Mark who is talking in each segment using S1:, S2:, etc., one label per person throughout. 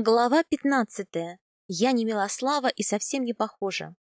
S1: Глава пятнадцатая. Я не Милослава и совсем не похожа.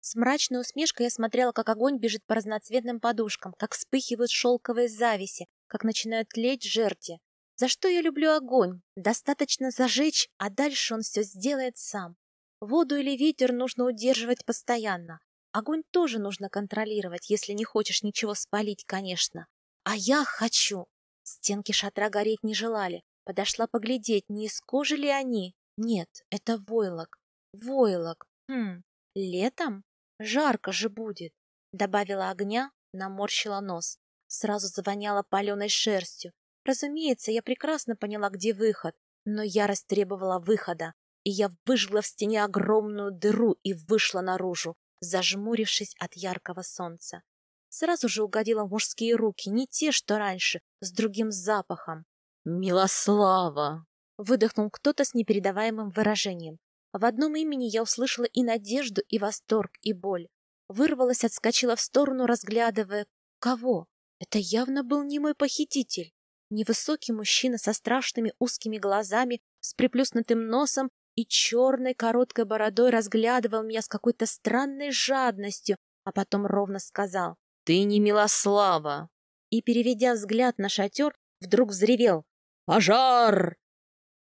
S1: С мрачной усмешкой я смотрела, как огонь бежит по разноцветным подушкам, как вспыхивают шелковые зависи, как начинают тлеть жерди. За что я люблю огонь? Достаточно зажечь, а дальше он все сделает сам. Воду или ветер нужно удерживать постоянно. Огонь тоже нужно контролировать, если не хочешь ничего спалить, конечно. А я хочу. Стенки шатра гореть не желали. Подошла поглядеть, не из кожи ли они. Нет, это войлок. Войлок. Хм, летом? Жарко же будет. Добавила огня, наморщила нос. Сразу завоняла паленой шерстью. Разумеется, я прекрасно поняла, где выход, но я растребовала выхода, и я выжгла в стене огромную дыру и вышла наружу, зажмурившись от яркого солнца. Сразу же угодила в мужские руки, не те, что раньше, с другим запахом.
S2: «Милослава!»
S1: — выдохнул кто-то с непередаваемым выражением. В одном имени я услышала и надежду, и восторг, и боль. Вырвалась, отскочила в сторону, разглядывая... Кого? Это явно был не мой похититель. Невысокий мужчина со страшными узкими глазами, с приплюснутым носом и черной короткой бородой разглядывал меня с какой-то странной жадностью, а потом ровно сказал
S2: «Ты не Милослава!»
S1: И, переведя взгляд на шатер, вдруг взревел
S2: «Пожар!»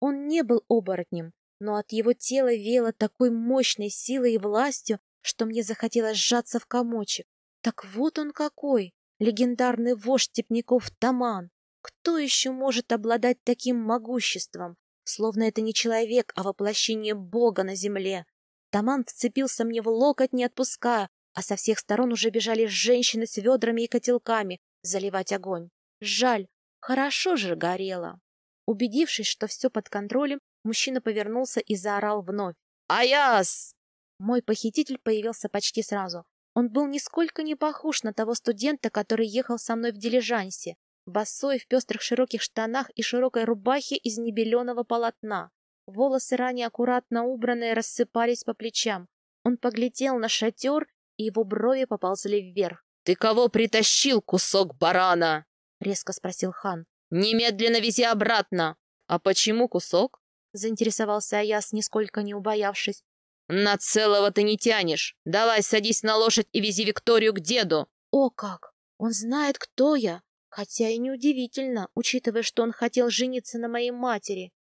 S1: Он не был оборотнем, но от его тела веяло такой мощной силой и властью, что мне захотелось сжаться в комочек. Так вот он какой, легендарный вождь степняков Таман. Кто еще может обладать таким могуществом? Словно это не человек, а воплощение Бога на земле. Таман вцепился мне в локоть, не отпуская, а со всех сторон уже бежали женщины с ведрами и котелками заливать огонь. Жаль, хорошо же горело. Убедившись, что все под контролем, мужчина повернулся и заорал вновь.
S2: «Аяс!»
S1: Мой похититель появился почти сразу. Он был нисколько не похож на того студента, который ехал со мной в дилижансе, босой в пестрых широких штанах и широкой рубахе из небеленого полотна. Волосы ранее аккуратно убранные рассыпались по плечам. Он поглядел на шатер, и его брови поползли вверх.
S2: — Ты кого притащил, кусок барана?
S1: — резко спросил хан.
S2: Немедленно вези обратно. А почему кусок?
S1: Заинтересовался Аяс, нисколько не убоявшись.
S2: На целого ты не тянешь. Давай садись на лошадь и вези Викторию к деду.
S1: О как! Он знает, кто я. Хотя и неудивительно, учитывая, что он хотел жениться на моей матери.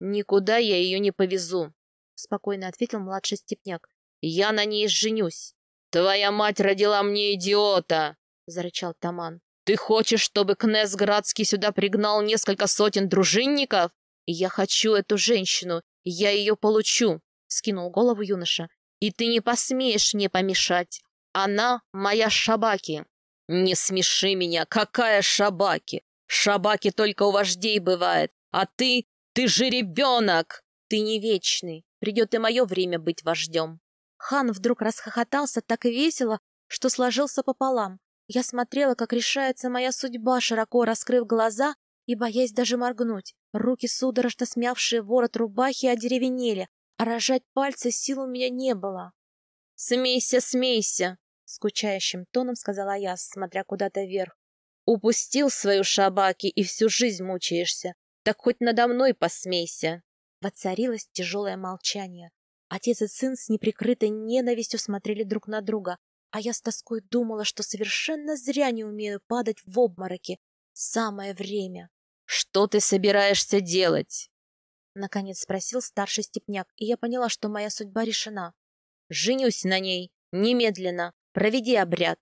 S2: Никуда я ее не повезу,
S1: спокойно ответил младший степняк.
S2: Я на ней женюсь. Твоя мать родила мне идиота, зарычал Таман. Ты хочешь, чтобы князь Градский сюда пригнал несколько сотен дружинников? Я хочу эту женщину, я ее получу, — скинул голову юноша. И ты не посмеешь мне помешать. Она моя Шабаки. Не смеши меня, какая Шабаки? Шабаки только у вождей бывает, а ты, ты же ребенок.
S1: Ты не вечный, придет и мое время быть вождем. Хан вдруг расхохотался так весело, что сложился пополам. Я смотрела, как решается моя судьба, широко раскрыв глаза и боясь даже моргнуть. Руки, судорожно смявшие ворот рубахи, одеревенели, а рожать пальцы сил у меня не было.
S2: — Смейся, смейся! — скучающим тоном сказала я, смотря куда-то вверх. — Упустил свою шабаки и всю жизнь мучаешься. Так хоть надо мной посмейся.
S1: Воцарилось тяжелое молчание. Отец и сын с неприкрытой ненавистью смотрели друг на друга, а я с тоской думала, что совершенно зря не умею падать в обмороки. Самое время.
S2: — Что ты собираешься делать?
S1: — наконец спросил старший степняк, и я поняла, что моя судьба решена.
S2: — Женюсь на ней. Немедленно. Проведи обряд.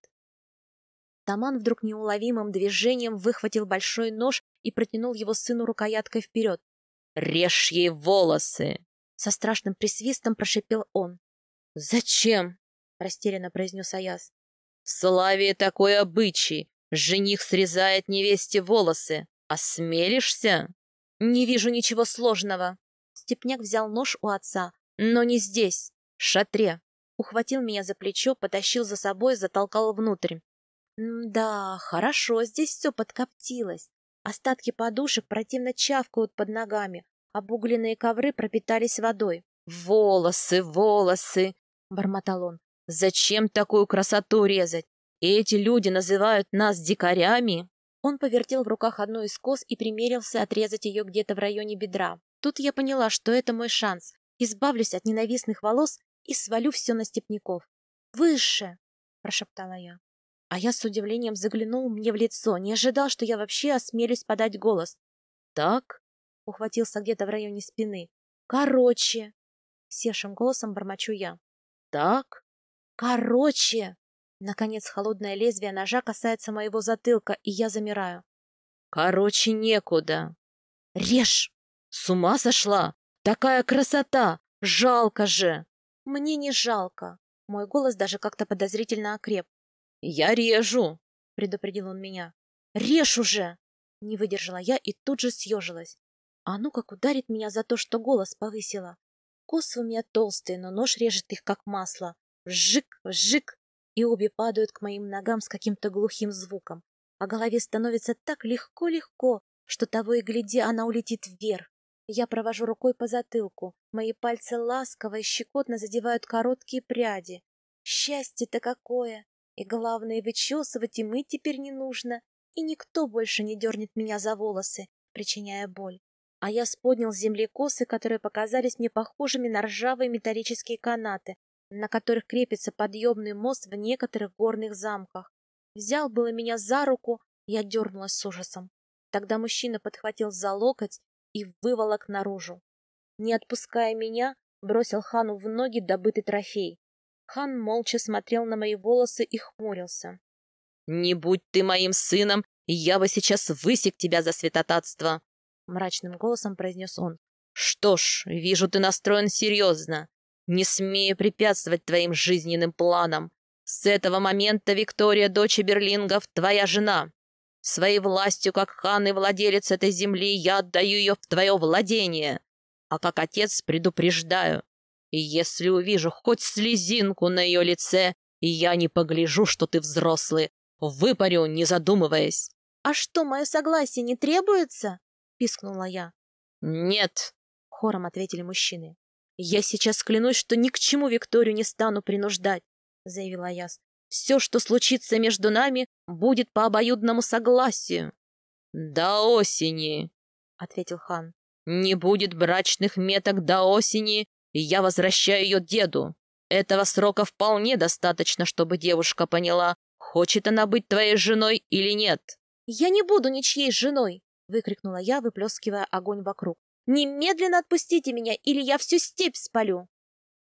S1: Таман вдруг неуловимым движением выхватил большой нож и протянул его сыну рукояткой вперед.
S2: — Режь ей волосы!
S1: — со страшным присвистом прошипел он.
S2: — Зачем?
S1: Растерянно произнес Аяс.
S2: В славе такой обычай. Жених срезает невесте волосы. Осмелишься?
S1: Не вижу ничего сложного. Степняк взял нож у отца, но не здесь, в шатре. Ухватил меня за плечо, потащил за собой, затолкал внутрь. Да, хорошо, здесь все подкоптилось. Остатки подушек противно чавкают под ногами, обугленные ковры пропитались водой.
S2: «Волосы, волосы!» — бормотал он. Зачем такую красоту резать? Эти люди называют нас дикарями?
S1: Он повертел в руках одну из кос и примерился отрезать ее где-то в районе бедра. Тут я поняла, что это мой шанс. Избавлюсь от ненавистных волос и свалю все на степняков. «Выше!» — прошептала я. А я с удивлением заглянул мне в лицо, не ожидал, что я вообще осмелюсь подать голос. «Так?» — ухватился где-то в районе спины. «Короче!» — севшим голосом бормочу я.
S2: «Так?»
S1: «Короче!» Наконец холодное лезвие ножа касается моего затылка, и я замираю.
S2: «Короче, некуда!»
S1: «Режь!»
S2: «С ума сошла! Такая красота! Жалко же!»
S1: «Мне не жалко!» Мой голос даже как-то подозрительно окреп.
S2: «Я режу!»
S1: — предупредил он меня. «Режь уже!» Не выдержала я и тут же съежилась. А ну как ударит меня за то, что голос повысила. Косы у меня толстые, но нож режет их как масло. Вжик, вжик, и обе падают к моим ногам с каким-то глухим звуком. А голове становится так легко-легко, что того и гляди, она улетит вверх. Я провожу рукой по затылку. Мои пальцы ласково и щекотно задевают короткие пряди. Счастье-то какое! И главное, вычесывать и мыть теперь не нужно. И никто больше не дернет меня за волосы, причиняя боль. А я споднял с земли косы, которые показались мне похожими на ржавые металлические канаты, на которых крепится подъемный мост в некоторых горных замках. Взял было меня за руку, я дернулась с ужасом. Тогда мужчина подхватил за локоть и выволок наружу. Не отпуская меня, бросил хану в ноги добытый трофей. Хан молча смотрел на мои волосы и хмурился.
S2: — Не будь ты моим сыном, я бы сейчас высек тебя за святотатство! — мрачным голосом произнес он. — Что ж, вижу, ты настроен серьезно. Не смею препятствовать твоим жизненным планам. С этого момента Виктория, дочь Берлингов, твоя жена. Своей властью, как хан и владелец этой земли, я отдаю ее в твое владение. А как отец предупреждаю. И если увижу хоть слезинку на ее лице, я не погляжу, что ты взрослый, выпарю, не задумываясь.
S1: — А что, мое согласие не требуется? — пискнула я.
S2: — Нет, —
S1: хором ответили мужчины. — Я сейчас клянусь, что ни к чему Викторию не стану принуждать, — заявила Яс. Все, что случится между нами, будет по обоюдному согласию.
S2: — До осени, — ответил хан. — Не будет брачных меток до осени, и я возвращаю ее деду. Этого срока вполне достаточно, чтобы девушка поняла, хочет она быть твоей женой или нет.
S1: — Я не буду ничьей женой! — выкрикнула я, выплескивая огонь вокруг. — Немедленно отпустите меня, или я всю степь спалю!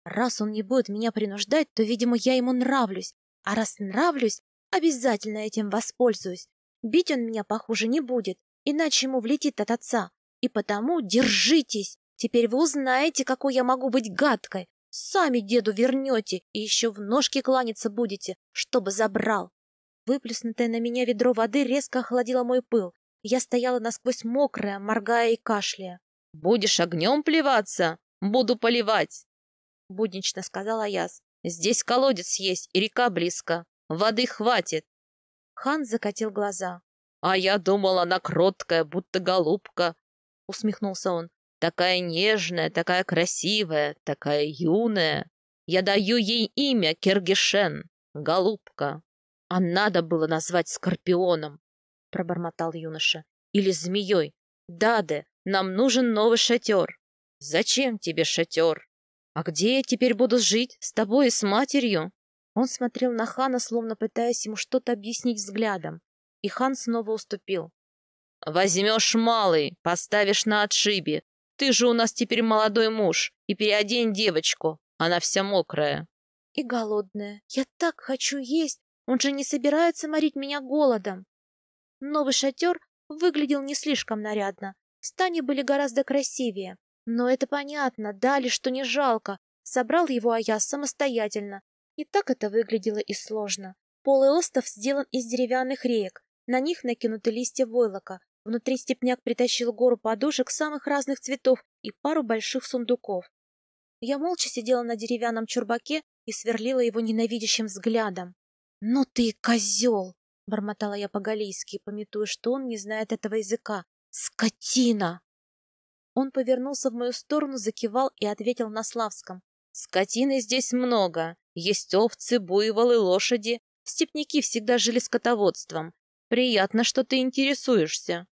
S1: Раз он не будет меня принуждать, то, видимо, я ему нравлюсь, а раз нравлюсь, обязательно этим воспользуюсь. Бить он меня, похоже, не будет, иначе ему влетит от отца. И потому держитесь. Теперь вы узнаете, какой я могу быть гадкой. Сами деду вернете и еще в ножки кланяться будете, чтобы забрал. Выплеснутое на меня ведро воды резко охладило мой пыл. Я стояла насквозь мокрая, моргая и кашляя.
S2: — Будешь огнем плеваться? Буду поливать, — буднично сказала Яс. Здесь колодец есть и река близко. Воды хватит.
S1: Хан закатил глаза.
S2: А я думала, она кроткая, будто голубка. Усмехнулся он. Такая нежная, такая красивая, такая юная. Я даю ей имя Киргишен, голубка. А надо было назвать скорпионом, пробормотал юноша. Или змеей. Даде, нам нужен новый шатер. Зачем тебе шатер? «А где я теперь буду жить? С тобой и с матерью?» Он смотрел на хана, словно пытаясь ему что-то объяснить взглядом. И хан снова уступил. «Возьмешь малый, поставишь на отшибе. Ты же у нас теперь молодой муж. И переодень девочку. Она вся мокрая».
S1: «И голодная. Я так хочу есть. Он же не собирается морить меня голодом». Новый шатер выглядел не слишком нарядно. Стани были гораздо красивее. Но это понятно, дали, что не жалко. Собрал его Аяс самостоятельно. И так это выглядело и сложно. Полый остов сделан из деревянных реек. На них накинуты листья войлока. Внутри степняк притащил гору подушек самых разных цветов и пару больших сундуков. Я молча сидела на деревянном чурбаке и сверлила его ненавидящим взглядом. «Ну ты козел!» — бормотала я по-галийски, пометуя, что он не знает этого языка. «Скотина!» Он повернулся в мою сторону, закивал и ответил на славском.
S2: «Скотины здесь много. Есть овцы, буйволы, лошади. Степняки всегда жили скотоводством. Приятно, что ты интересуешься.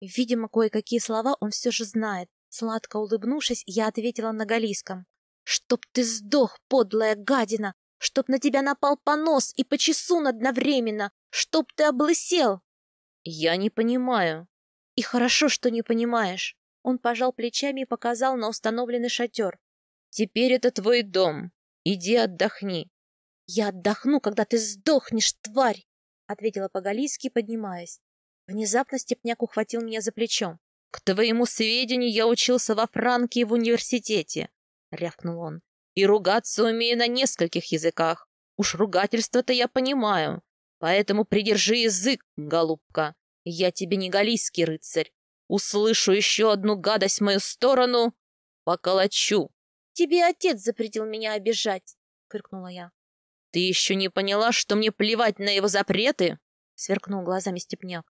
S1: Видимо, кое-какие слова он все же знает. Сладко улыбнувшись, я ответила на галийском. «Чтоб ты сдох, подлая гадина! Чтоб на тебя напал понос и почесун одновременно! Чтоб ты облысел!»
S2: «Я не понимаю».
S1: «И хорошо, что не понимаешь». Он пожал плечами и показал на установленный шатер.
S2: «Теперь это твой дом. Иди отдохни».
S1: «Я отдохну, когда ты сдохнешь, тварь!» — ответила по-галийски, поднимаясь. Внезапно Степняк ухватил меня за плечо.
S2: «К твоему сведению, я учился во Франке в университете», — рявкнул он. «И ругаться умею на нескольких языках. Уж ругательство-то я понимаю. Поэтому придержи язык, голубка. Я тебе не галийский рыцарь. Услышу еще одну гадость в мою сторону, поколочу».
S1: «Тебе отец запретил меня обижать», — фыркнула я.
S2: «Ты еще не поняла, что мне плевать на его запреты?» — сверкнул глазами Степняк.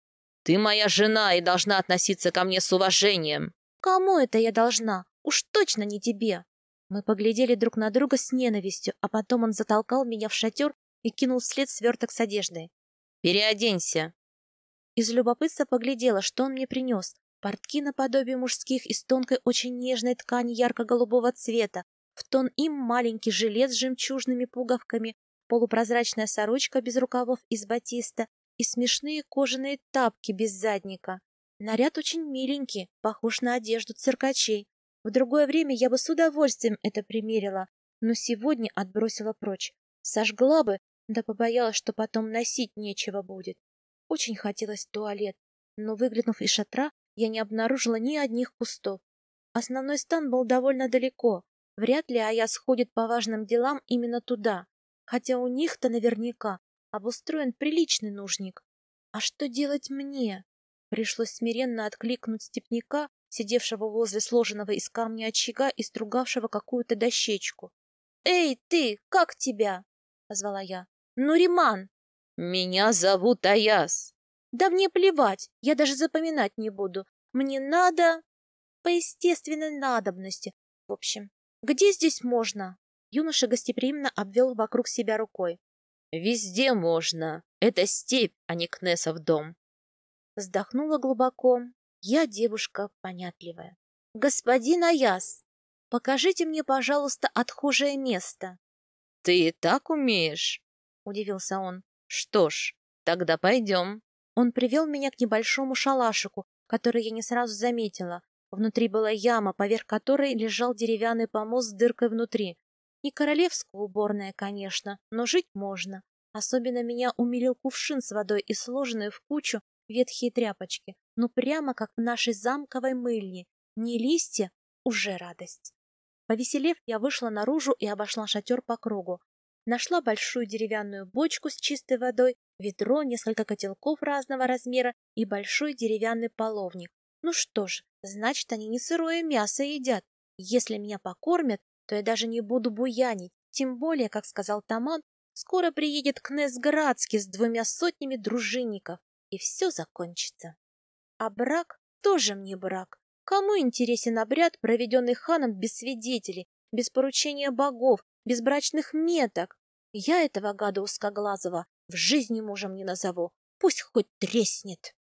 S2: Ты моя жена и должна относиться ко мне с уважением.
S1: Кому это я должна? Уж точно не тебе. Мы поглядели друг на друга с ненавистью, а потом он затолкал меня в шатер и кинул вслед сверток с одеждой.
S2: Переоденься.
S1: Из любопытства поглядела, что он мне принес. Портки наподобие мужских из тонкой, очень нежной ткани ярко-голубого цвета, в тон им маленький жилет с жемчужными пуговками, полупрозрачная сорочка без рукавов из батиста и смешные кожаные тапки без задника. Наряд очень миленький, похож на одежду циркачей. В другое время я бы с удовольствием это примерила, но сегодня отбросила прочь. Сожгла бы, да побоялась, что потом носить нечего будет. Очень хотелось в туалет, но, выглянув из шатра, я не обнаружила ни одних кустов. Основной стан был довольно далеко. Вряд ли Ая сходит по важным делам именно туда, хотя у них-то наверняка обустроен приличный нужник. А что делать мне? Пришлось смиренно откликнуть степняка, сидевшего возле сложенного из камня очага и стругавшего какую-то дощечку. «Эй, ты, как тебя?» — позвала я. «Нуриман!»
S2: «Меня зовут Аяс!»
S1: «Да мне плевать, я даже запоминать не буду. Мне надо...» «По естественной надобности. В общем, где здесь можно?» Юноша гостеприимно обвел вокруг себя рукой.
S2: Везде можно. Это степь, а не Кнесов дом.
S1: Вздохнула глубоко. Я девушка понятливая. Господин Аяс, покажите мне, пожалуйста, отхожее место.
S2: Ты и так умеешь? Удивился он. Что ж, тогда пойдем.
S1: Он привел меня к небольшому шалашику, который я не сразу заметила. Внутри была яма, поверх которой лежал деревянный помост с дыркой внутри. Не королевская уборная, конечно, но жить можно. Особенно меня умилил кувшин с водой и сложенные в кучу ветхие тряпочки. Ну прямо как в нашей замковой мыльне. Не листья, уже радость. Повеселев, я вышла наружу и обошла шатер по кругу. Нашла большую деревянную бочку с чистой водой, ведро, несколько котелков разного размера и большой деревянный половник. Ну что ж, значит, они не сырое мясо едят. Если меня покормят, то я даже не буду буянить, тем более, как сказал Таман, скоро приедет князь Градский с двумя сотнями дружинников, и все закончится. А брак тоже мне брак. Кому интересен обряд, проведенный ханом без свидетелей, без поручения богов, без брачных меток? Я этого гада узкоглазого в жизни мужем не назову, пусть хоть треснет.